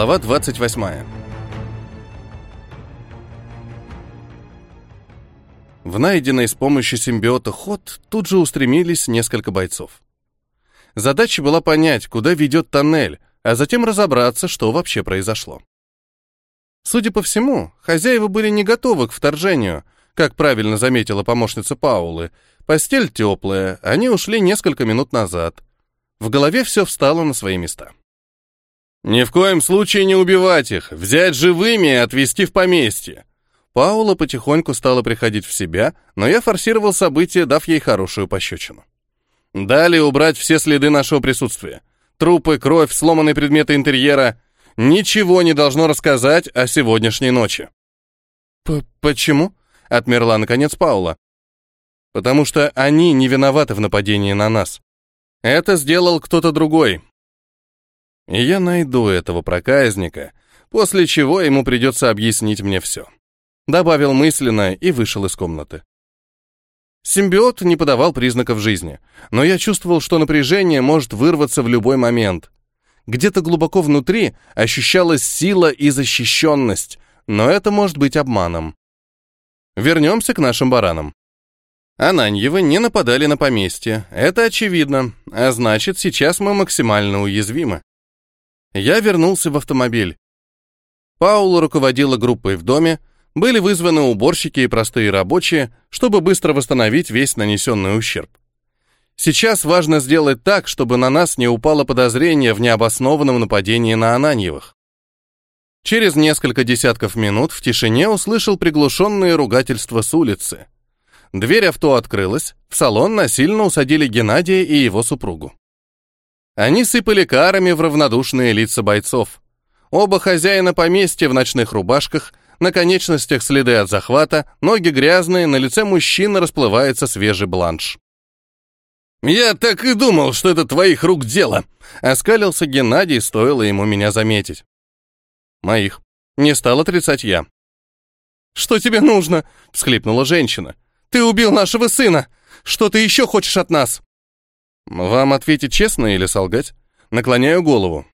Глава 28. В найденный с помощью симбиота ход тут же устремились несколько бойцов. Задача была понять, куда ведет тоннель, а затем разобраться, что вообще произошло. Судя по всему, хозяева были не готовы к вторжению, как правильно заметила помощница Паулы. Постель теплая, они ушли несколько минут назад. В голове все встало на свои места. «Ни в коем случае не убивать их, взять живыми и отвезти в поместье». Паула потихоньку стала приходить в себя, но я форсировал события, дав ей хорошую пощечину. Далее убрать все следы нашего присутствия. Трупы, кровь, сломанные предметы интерьера. Ничего не должно рассказать о сегодняшней ночи. П «Почему?» — отмерла наконец Паула. «Потому что они не виноваты в нападении на нас. Это сделал кто-то другой, и я найду этого проказника, после чего ему придется объяснить мне все. Добавил мысленно и вышел из комнаты. Симбиот не подавал признаков жизни, но я чувствовал, что напряжение может вырваться в любой момент. Где-то глубоко внутри ощущалась сила и защищенность, но это может быть обманом. Вернемся к нашим баранам. Ананьевы не нападали на поместье, это очевидно, а значит, сейчас мы максимально уязвимы. Я вернулся в автомобиль. Паула руководила группой в доме, были вызваны уборщики и простые рабочие, чтобы быстро восстановить весь нанесенный ущерб. Сейчас важно сделать так, чтобы на нас не упало подозрение в необоснованном нападении на Ананьевых. Через несколько десятков минут в тишине услышал приглушенные ругательства с улицы. Дверь авто открылась, в салон насильно усадили Геннадия и его супругу. Они сыпали карами в равнодушные лица бойцов. Оба хозяина поместья в ночных рубашках, на конечностях следы от захвата, ноги грязные, на лице мужчины расплывается свежий бланш. «Я так и думал, что это твоих рук дело!» — оскалился Геннадий, стоило ему меня заметить. «Моих. Не стал отрицать я». «Что тебе нужно?» — всхлипнула женщина. «Ты убил нашего сына! Что ты еще хочешь от нас?» Вам ответить честно или солгать? Наклоняю голову.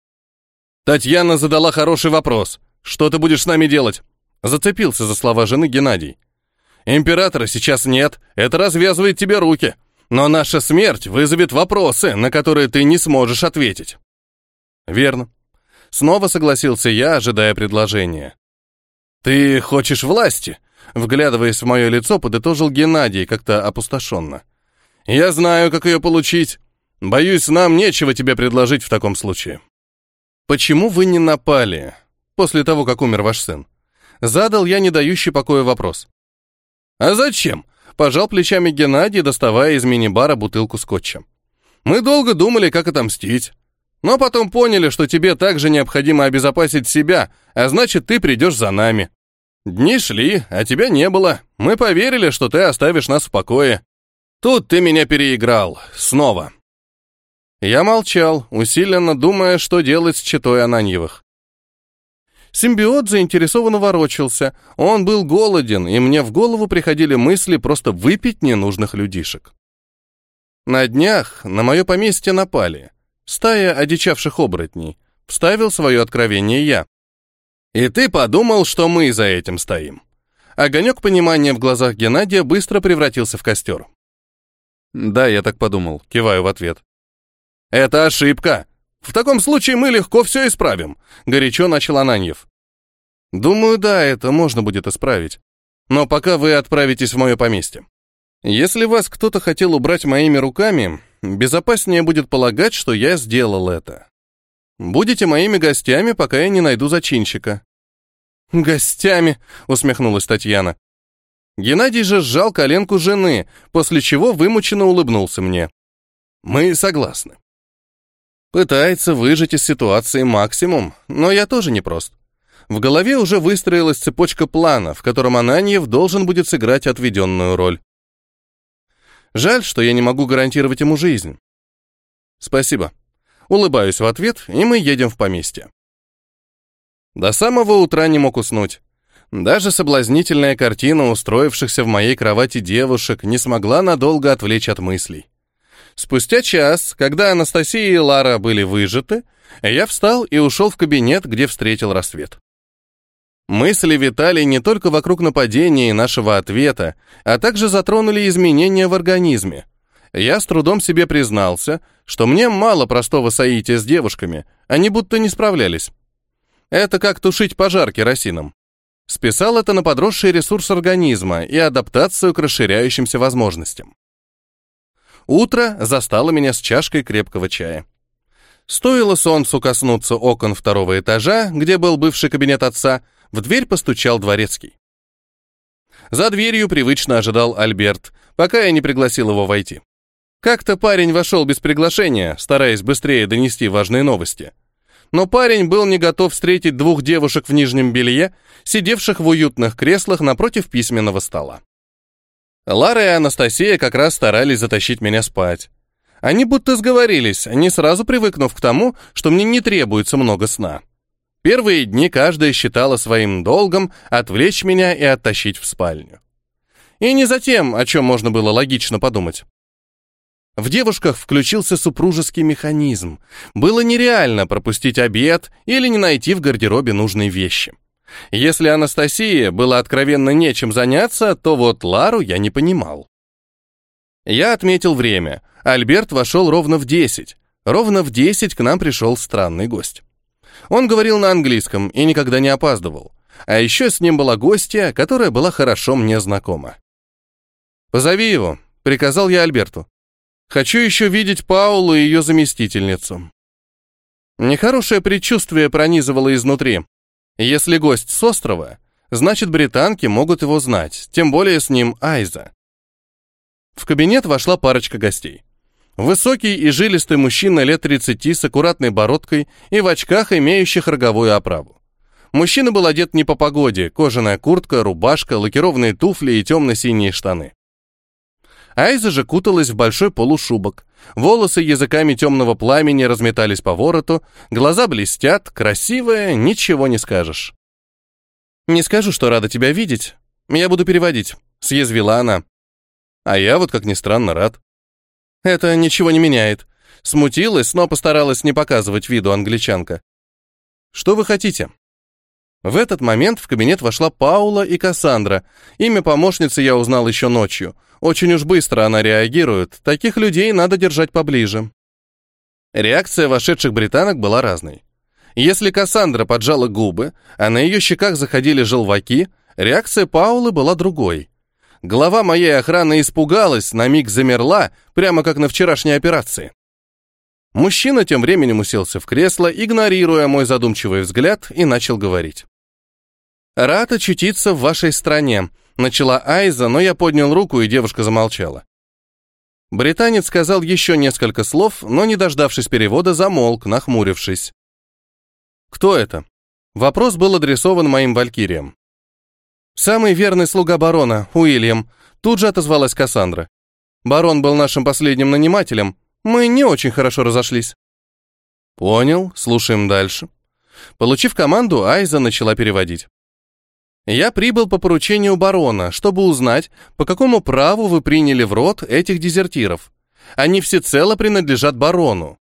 Татьяна задала хороший вопрос. Что ты будешь с нами делать? Зацепился за слова жены Геннадий. Императора сейчас нет, это развязывает тебе руки. Но наша смерть вызовет вопросы, на которые ты не сможешь ответить. Верно. Снова согласился я, ожидая предложения. Ты хочешь власти? Вглядываясь в мое лицо, подытожил Геннадий как-то опустошенно. Я знаю, как ее получить. Боюсь, нам нечего тебе предложить в таком случае. Почему вы не напали после того, как умер ваш сын? Задал я не дающий покоя вопрос. А зачем? Пожал плечами Геннадий, доставая из мини-бара бутылку скотча. Мы долго думали, как отомстить. Но потом поняли, что тебе также необходимо обезопасить себя, а значит, ты придешь за нами. Дни шли, а тебя не было. Мы поверили, что ты оставишь нас в покое. Тут ты меня переиграл. Снова. Я молчал, усиленно думая, что делать с читой Ананьевых. Симбиот заинтересованно ворочался. Он был голоден, и мне в голову приходили мысли просто выпить ненужных людишек. На днях на мое поместье напали. Стая одичавших оборотней. Вставил свое откровение я. И ты подумал, что мы за этим стоим. Огонек понимания в глазах Геннадия быстро превратился в костер. Да, я так подумал, киваю в ответ. Это ошибка. В таком случае мы легко все исправим, горячо начал Ананьев. Думаю, да, это можно будет исправить. Но пока вы отправитесь в мое поместье. Если вас кто-то хотел убрать моими руками, безопаснее будет полагать, что я сделал это. Будете моими гостями, пока я не найду зачинщика. Гостями, усмехнулась Татьяна. Геннадий же сжал коленку жены, после чего вымученно улыбнулся мне. Мы согласны. Пытается выжить из ситуации максимум, но я тоже не прост. В голове уже выстроилась цепочка плана, в котором Ананьев должен будет сыграть отведенную роль. Жаль, что я не могу гарантировать ему жизнь. Спасибо. Улыбаюсь в ответ, и мы едем в поместье. До самого утра не мог уснуть. Даже соблазнительная картина устроившихся в моей кровати девушек не смогла надолго отвлечь от мыслей. Спустя час, когда Анастасия и Лара были выжаты, я встал и ушел в кабинет, где встретил рассвет. Мысли витали не только вокруг нападения и нашего ответа, а также затронули изменения в организме. Я с трудом себе признался, что мне мало простого соития с девушками, они будто не справлялись. Это как тушить пожар керосином. Списал это на подросший ресурс организма и адаптацию к расширяющимся возможностям. Утро застало меня с чашкой крепкого чая. Стоило солнцу коснуться окон второго этажа, где был бывший кабинет отца, в дверь постучал дворецкий. За дверью привычно ожидал Альберт, пока я не пригласил его войти. Как-то парень вошел без приглашения, стараясь быстрее донести важные новости. Но парень был не готов встретить двух девушек в нижнем белье, сидевших в уютных креслах напротив письменного стола. Лара и Анастасия как раз старались затащить меня спать. Они будто сговорились, не сразу привыкнув к тому, что мне не требуется много сна. Первые дни каждая считала своим долгом отвлечь меня и оттащить в спальню. И не за тем, о чем можно было логично подумать. В девушках включился супружеский механизм. Было нереально пропустить обед или не найти в гардеробе нужные вещи. Если Анастасии было откровенно нечем заняться, то вот Лару я не понимал. Я отметил время. Альберт вошел ровно в 10. Ровно в 10 к нам пришел странный гость. Он говорил на английском и никогда не опаздывал. А еще с ним была гостья, которая была хорошо мне знакома. «Позови его», — приказал я Альберту. «Хочу еще видеть Паулу и ее заместительницу». Нехорошее предчувствие пронизывало изнутри. Если гость с острова, значит, британки могут его знать, тем более с ним Айза. В кабинет вошла парочка гостей. Высокий и жилистый мужчина лет 30 с аккуратной бородкой и в очках, имеющих роговую оправу. Мужчина был одет не по погоде, кожаная куртка, рубашка, лакированные туфли и темно-синие штаны. Айза же куталась в большой полушубок. Волосы языками темного пламени разметались по вороту, глаза блестят, красивая, ничего не скажешь. «Не скажу, что рада тебя видеть. Я буду переводить», — съязвила она. А я вот, как ни странно, рад. Это ничего не меняет. Смутилась, но постаралась не показывать виду англичанка. Что вы хотите? В этот момент в кабинет вошла Паула и Кассандра. Имя помощницы я узнал еще ночью. Очень уж быстро она реагирует. Таких людей надо держать поближе. Реакция вошедших британок была разной. Если Кассандра поджала губы, а на ее щеках заходили желваки, реакция Паулы была другой. Глава моей охраны испугалась, на миг замерла, прямо как на вчерашней операции. Мужчина тем временем уселся в кресло, игнорируя мой задумчивый взгляд, и начал говорить. «Рад очутиться в вашей стране», — начала Айза, но я поднял руку, и девушка замолчала. Британец сказал еще несколько слов, но, не дождавшись перевода, замолк, нахмурившись. «Кто это?» Вопрос был адресован моим валькириям. «Самый верный слуга барона, Уильям», тут же отозвалась Кассандра. «Барон был нашим последним нанимателем. Мы не очень хорошо разошлись». «Понял, слушаем дальше». Получив команду, Айза начала переводить. «Я прибыл по поручению барона, чтобы узнать, по какому праву вы приняли в рот этих дезертиров. Они всецело принадлежат барону.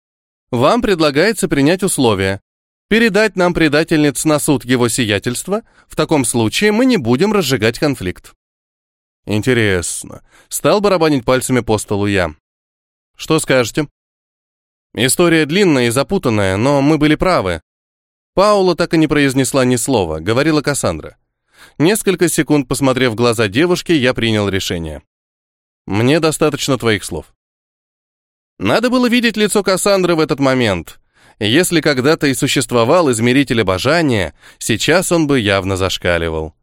Вам предлагается принять условия. Передать нам предательниц на суд его сиятельства, в таком случае мы не будем разжигать конфликт. Интересно. Стал барабанить пальцами по столу я. Что скажете? История длинная и запутанная, но мы были правы. Паула так и не произнесла ни слова, говорила Кассандра. Несколько секунд посмотрев в глаза девушки, я принял решение. Мне достаточно твоих слов. Надо было видеть лицо Кассандры в этот момент. Если когда-то и существовал измеритель обожания, сейчас он бы явно зашкаливал.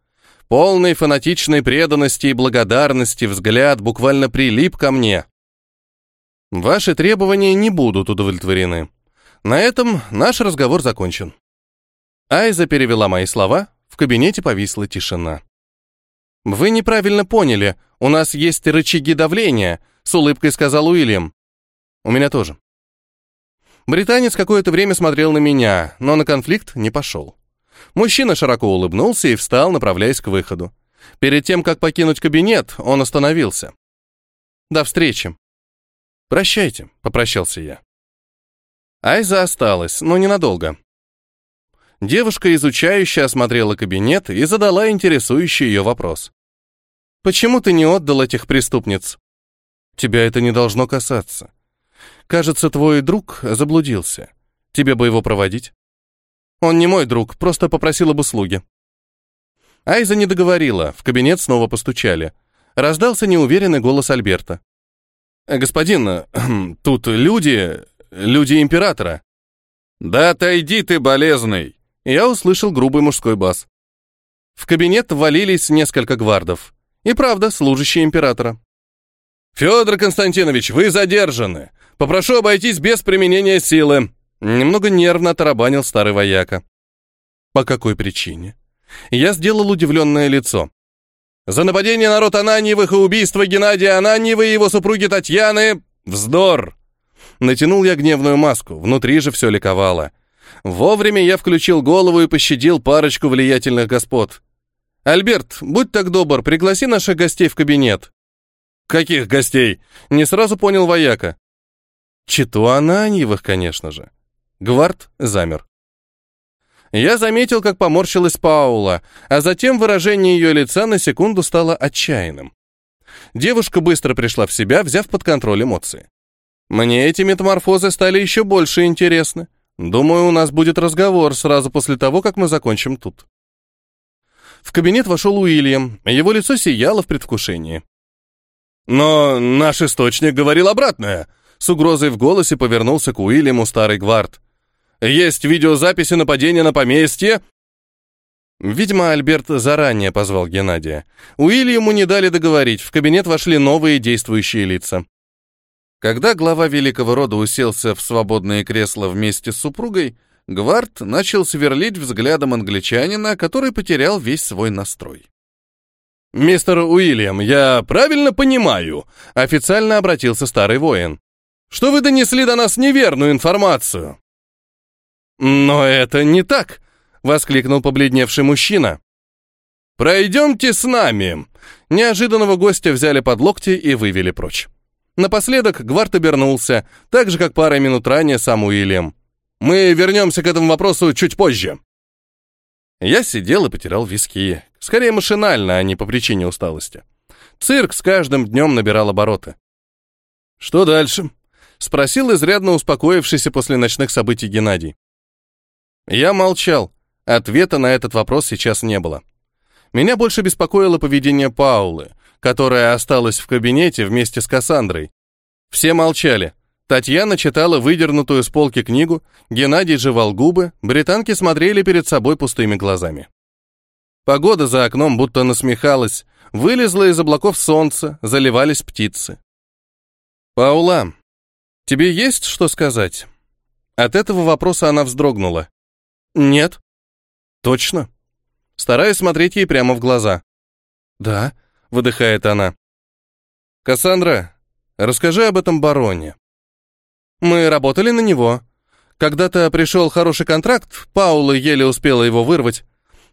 Полной фанатичной преданности и благодарности взгляд буквально прилип ко мне. Ваши требования не будут удовлетворены. На этом наш разговор закончен. Айза перевела мои слова, кабинете повисла тишина. «Вы неправильно поняли, у нас есть рычаги давления», с улыбкой сказал Уильям. «У меня тоже». Британец какое-то время смотрел на меня, но на конфликт не пошел. Мужчина широко улыбнулся и встал, направляясь к выходу. Перед тем, как покинуть кабинет, он остановился. «До встречи». «Прощайте», — попрощался я. Айза осталась, но ненадолго. Девушка, изучающая, осмотрела кабинет и задала интересующий ее вопрос. «Почему ты не отдал этих преступниц?» «Тебя это не должно касаться. Кажется, твой друг заблудился. Тебе бы его проводить?» «Он не мой друг, просто попросил об услуге». Айза не договорила, в кабинет снова постучали. Раздался неуверенный голос Альберта. «Господин, тут люди, люди императора». «Да отойди ты, болезный!» Я услышал грубый мужской бас. В кабинет ввалились несколько гвардов. И правда, служащие императора. «Федор Константинович, вы задержаны. Попрошу обойтись без применения силы». Немного нервно тарабанил старый вояка. «По какой причине?» Я сделал удивленное лицо. «За нападение на род Ананьевых и убийство Геннадия Ананьева и его супруги Татьяны... Вздор!» Натянул я гневную маску, внутри же все ликовало. Вовремя я включил голову и пощадил парочку влиятельных господ. «Альберт, будь так добр, пригласи наших гостей в кабинет». «Каких гостей?» — не сразу понял вояка. Читу Ананьевых, конечно же. Гвард замер. Я заметил, как поморщилась Паула, а затем выражение ее лица на секунду стало отчаянным. Девушка быстро пришла в себя, взяв под контроль эмоции. Мне эти метаморфозы стали еще больше интересны. Думаю, у нас будет разговор сразу после того, как мы закончим тут. В кабинет вошел Уильям, его лицо сияло в предвкушении. «Но наш источник говорил обратное», — с угрозой в голосе повернулся к Уильяму старый гвард. «Есть видеозаписи нападения на поместье». Видимо, Альберт заранее позвал Геннадия. Уильяму не дали договорить, в кабинет вошли новые действующие лица. Когда глава великого рода уселся в свободное кресло вместе с супругой, Гвард начал сверлить взглядом англичанина, который потерял весь свой настрой. «Мистер Уильям, я правильно понимаю?» — официально обратился старый воин. «Что вы донесли до нас неверную информацию?» «Но это не так!» — воскликнул побледневший мужчина. «Пройдемте с нами!» Неожиданного гостя взяли под локти и вывели прочь. Напоследок Гвард обернулся, так же, как пара минут ранее сам Уильям. «Мы вернемся к этому вопросу чуть позже». Я сидел и потирал виски. Скорее машинально, а не по причине усталости. Цирк с каждым днем набирал обороты. «Что дальше?» — спросил изрядно успокоившийся после ночных событий Геннадий. Я молчал. Ответа на этот вопрос сейчас не было. Меня больше беспокоило поведение Паулы которая осталась в кабинете вместе с Кассандрой. Все молчали. Татьяна читала выдернутую с полки книгу, Геннадий жевал губы, британки смотрели перед собой пустыми глазами. Погода за окном будто насмехалась, вылезла из облаков солнце, заливались птицы. «Паула, тебе есть что сказать?» От этого вопроса она вздрогнула. «Нет». «Точно?» Стараясь смотреть ей прямо в глаза. «Да», выдыхает она. Кассандра, расскажи об этом бароне. Мы работали на него. Когда-то пришел хороший контракт, Паула еле успела его вырвать.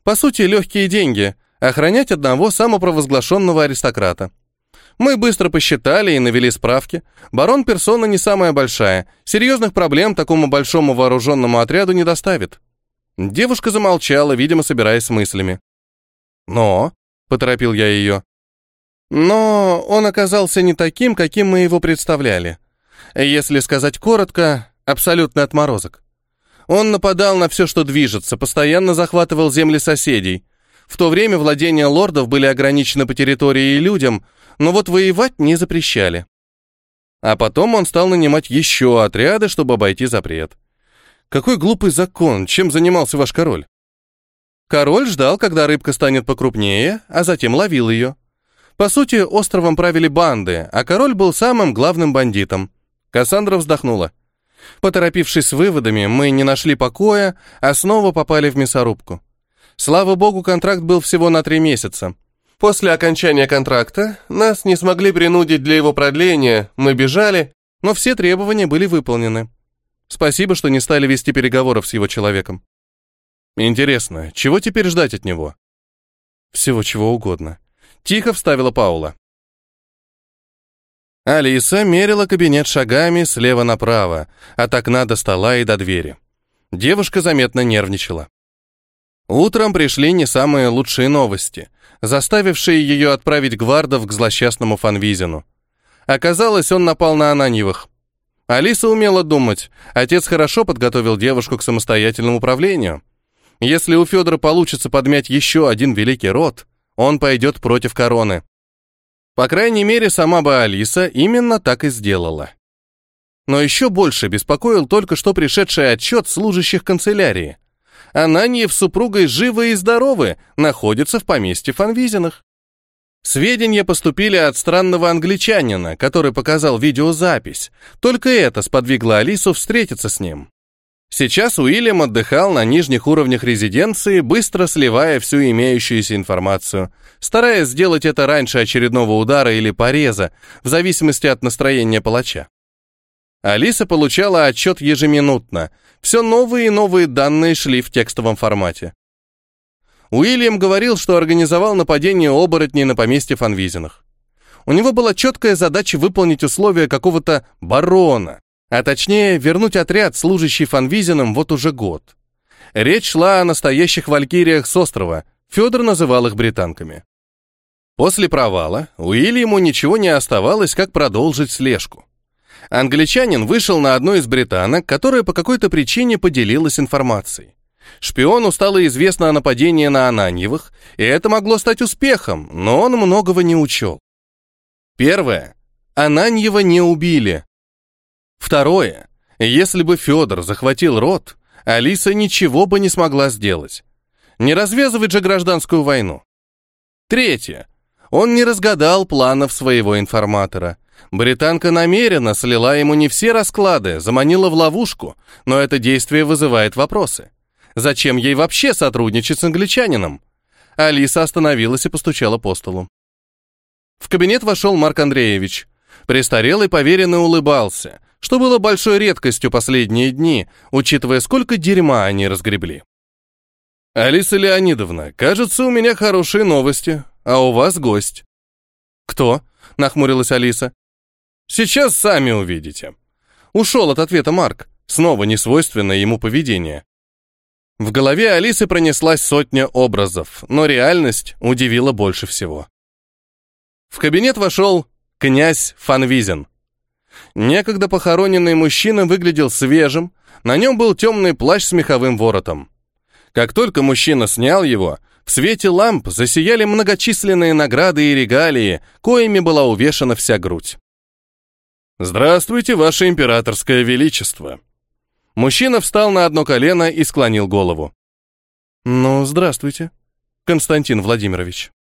По сути, легкие деньги, охранять одного самопровозглашенного аристократа. Мы быстро посчитали и навели справки. Барон персона не самая большая. Серьезных проблем такому большому вооруженному отряду не доставит. Девушка замолчала, видимо, собираясь с мыслями. «Но», — поторопил я ее, но он оказался не таким, каким мы его представляли. Если сказать коротко, абсолютный отморозок. Он нападал на все, что движется, постоянно захватывал земли соседей. В то время владения лордов были ограничены по территории и людям, но вот воевать не запрещали. А потом он стал нанимать еще отряды, чтобы обойти запрет. Какой глупый закон, чем занимался ваш король? Король ждал, когда рыбка станет покрупнее, а затем ловил ее. По сути, островом правили банды, а король был самым главным бандитом. Кассандра вздохнула. Поторопившись с выводами, мы не нашли покоя, а снова попали в мясорубку. Слава богу, контракт был всего на три месяца. После окончания контракта нас не смогли принудить для его продления, мы бежали, но все требования были выполнены. Спасибо, что не стали вести переговоров с его человеком. Интересно, чего теперь ждать от него? Всего чего угодно. Тихо вставила Паула. Алиса мерила кабинет шагами слева направо, от окна до стола и до двери. Девушка заметно нервничала. Утром пришли не самые лучшие новости, заставившие ее отправить гвардов к злосчастному Фанвизину. Оказалось, он напал на Ананьевых. Алиса умела думать. Отец хорошо подготовил девушку к самостоятельному управлению. Если у Федора получится подмять еще один великий род, он пойдет против короны. По крайней мере, сама бы Алиса именно так и сделала. Но еще больше беспокоил только что пришедший отчет служащих канцелярии. Ананьев с супругой живы и здоровы, находятся в поместье Фанвизиных. Сведения поступили от странного англичанина, который показал видеозапись. Только это сподвигло Алису встретиться с ним. Сейчас Уильям отдыхал на нижних уровнях резиденции, быстро сливая всю имеющуюся информацию, стараясь сделать это раньше очередного удара или пореза, в зависимости от настроения палача. Алиса получала отчет ежеминутно, все новые и новые данные шли в текстовом формате. Уильям говорил, что организовал нападение оборотней на поместье Фанвизинах. У него была четкая задача выполнить условия какого-то барона, а точнее, вернуть отряд, служащий фанвизином вот уже год. Речь шла о настоящих валькириях с острова, Федор называл их британками. После провала Уильяму ничего не оставалось, как продолжить слежку. Англичанин вышел на одну из британок, которая по какой-то причине поделилась информацией. Шпиону стало известно о нападении на Ананьевых, и это могло стать успехом, но он многого не учел. Первое. Ананьева не убили, Второе. Если бы Федор захватил род, Алиса ничего бы не смогла сделать. Не развязывать же гражданскую войну. Третье. Он не разгадал планов своего информатора. Британка намеренно слила ему не все расклады, заманила в ловушку, но это действие вызывает вопросы. Зачем ей вообще сотрудничать с англичанином? Алиса остановилась и постучала по столу. В кабинет вошел Марк Андреевич. Престарелый поверенный улыбался, что было большой редкостью последние дни, учитывая, сколько дерьма они разгребли. «Алиса Леонидовна, кажется, у меня хорошие новости, а у вас гость». «Кто?» — нахмурилась Алиса. «Сейчас сами увидите». Ушел от ответа Марк, снова несвойственное ему поведение. В голове Алисы пронеслась сотня образов, но реальность удивила больше всего. В кабинет вошел князь Фанвизин. Некогда похороненный мужчина выглядел свежим, на нем был темный плащ с меховым воротом. Как только мужчина снял его, в свете ламп засияли многочисленные награды и регалии, коими была увешана вся грудь. «Здравствуйте, ваше императорское величество!» Мужчина встал на одно колено и склонил голову. «Ну, здравствуйте, Константин Владимирович».